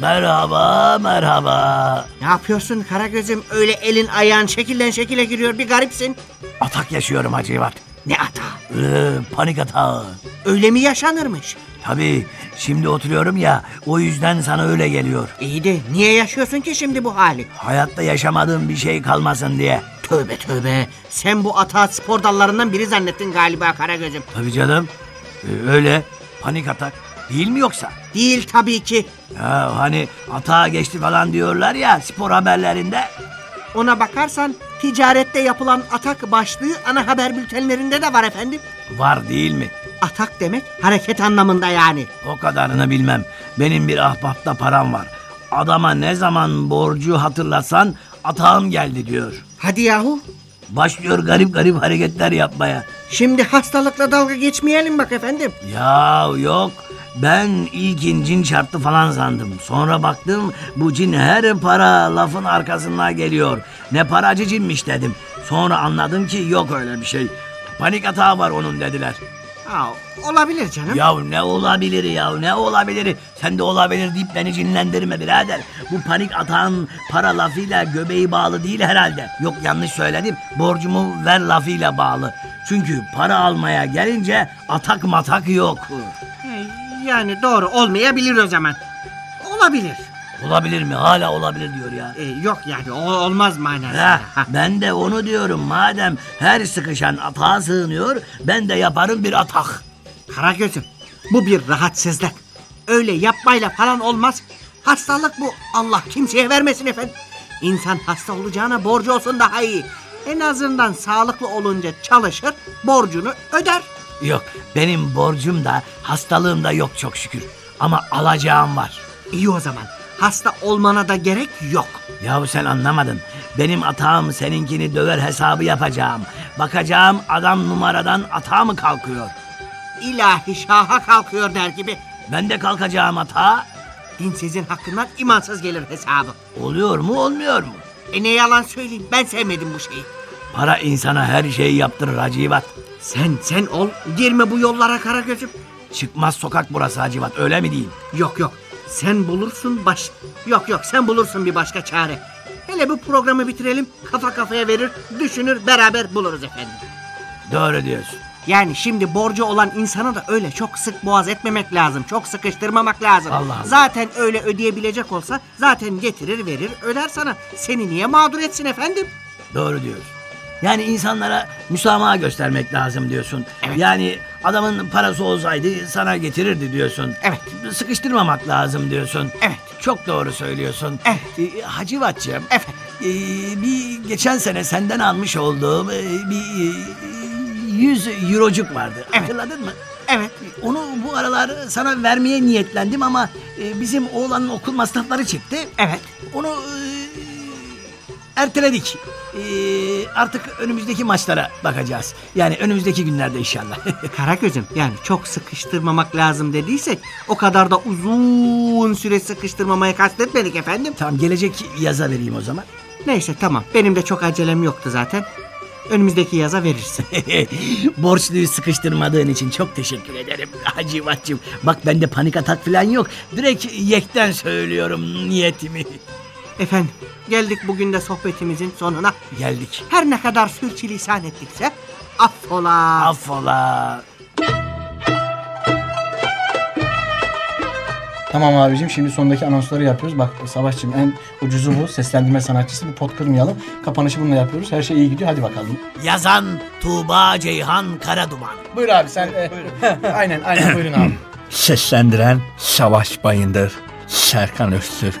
Merhaba, merhaba. Ne yapıyorsun Karagöz'üm öyle elin ayağın şekilden şekile giriyor bir garipsin. Atak yaşıyorum Hacivat. Ne ata? Ee, panik atağı. Öyle mi yaşanırmış? Tabii şimdi oturuyorum ya o yüzden sana öyle geliyor. İyi de niye yaşıyorsun ki şimdi bu hali? Hayatta yaşamadığım bir şey kalmasın diye. Tövbe tövbe. Sen bu ata spor dallarından biri zannettin galiba Karagöz'üm. Tabii canım. Ee, öyle panik atak değil mi yoksa? Değil tabii ki. Ya hani atağa geçti falan diyorlar ya spor haberlerinde. Ona bakarsan ticarette yapılan atak başlığı ana haber bültenlerinde de var efendim. Var değil mi? Atak demek hareket anlamında yani. O kadarını bilmem. Benim bir ahbapta param var. Adama ne zaman borcu hatırlatsan atağım geldi diyor. Hadi yahu. Başlıyor garip garip hareketler yapmaya. Şimdi hastalıkla dalga geçmeyelim bak efendim. Ya yok. Ben ilk cin çarptı falan sandım. Sonra baktım bu cin her para lafın arkasından geliyor. Ne paracı cinmiş dedim. Sonra anladım ki yok öyle bir şey. Panik atağı var onun dediler. Aa, olabilir canım. Ya ne olabilir ya ne olabilir? Sen de olabilir deyip beni cinlendirme birader. Bu panik atağın para lafıyla göbeği bağlı değil herhalde. Yok yanlış söyledim. Borcumu ver lafıyla bağlı. Çünkü para almaya gelince atak matak yok. Yani doğru olmayabilir o zaman. Olabilir. Olabilir mi? Hala olabilir diyor ya. Ee, yok yani o olmaz manasında. Heh, ben de onu diyorum. Madem her sıkışan atağa sığınıyor, ben de yaparım bir atak. Karagöz'üm bu bir rahatsızlık. Öyle yapmayla falan olmaz. Hastalık bu. Allah kimseye vermesin efendim. İnsan hasta olacağına borcu olsun daha iyi. En azından sağlıklı olunca çalışır, borcunu öder. Yok, benim borcum da hastalığım da yok çok şükür. Ama alacağım var. İyi o zaman. Hasta olmana da gerek yok. Yahu sen anlamadın. Benim atağım seninkini döver hesabı yapacağım. Bakacağım adam numaradan atağa mı kalkıyor? İlahi şaha kalkıyor der gibi. Ben de kalkacağım atağa. Dinsizin hakkından imansız gelir hesabı. Oluyor mu olmuyor mu? E ne yalan söyleyeyim ben sevmedim bu şeyi. Para insana her şeyi yaptırır Hacivat. Sen sen ol girme bu yollara Karagöz'üm. Çıkmaz sokak burası Hacivat öyle mi diyeyim? Yok yok sen bulursun baş... Yok yok sen bulursun bir başka çare. Hele bu programı bitirelim kafa kafaya verir düşünür beraber buluruz efendim. Doğru diyorsun. Yani şimdi borcu olan insana da öyle çok sık boğaz etmemek lazım. Çok sıkıştırmamak lazım. Allah Allah. Zaten öyle ödeyebilecek olsa zaten getirir verir öder sana. Seni niye mağdur etsin efendim? Doğru diyorsun. Yani insanlara müsamaha göstermek lazım diyorsun. Yani adamın parası olsaydı sana getirirdi diyorsun. Evet. Sıkıştırmamak lazım diyorsun. Evet. Çok doğru söylüyorsun. Evet. Ee, Hacivatçığım. Efendim. ee, bir geçen sene senden almış olduğum ee, bir ee, 100 eurocuk vardı. Evet. Hatırladın mı? Evet. Onu bu aralar sana vermeye niyetlendim ama bizim oğlanın okul masrafları çıktı. Evet. Onu erteledik. Ee, artık önümüzdeki maçlara bakacağız. Yani önümüzdeki günlerde inşallah. Karagöz'üm yani çok sıkıştırmamak lazım dediysek o kadar da uzun süre sıkıştırmamaya kastetmedik efendim. tamam gelecek yaza vereyim o zaman. Neyse tamam benim de çok acelem yoktu zaten. Önümüzdeki yaza verirsin. Borçluyu sıkıştırmadığın için çok teşekkür ederim Hacivat'cığım. Bak bende panik atak falan yok. Direkt yekten söylüyorum niyetimi. Efendim geldik bugün de sohbetimizin sonuna. Geldik. Her ne kadar sürçülisan ettikse affola. Affola. Tamam abicim şimdi sondaki anonsları yapıyoruz. Bak Savaşçım en ucuzu bu. Seslendirme sanatçısı. Bir pot kırmayalım. Kapanışı bununla yapıyoruz. Her şey iyi gidiyor. Hadi bakalım. Yazan Tuğba Ceyhan Karaduman. Buyur abi sen. e, aynen aynen buyurun abi. Seslendiren Savaş Bayındır, Serkan Öztürk,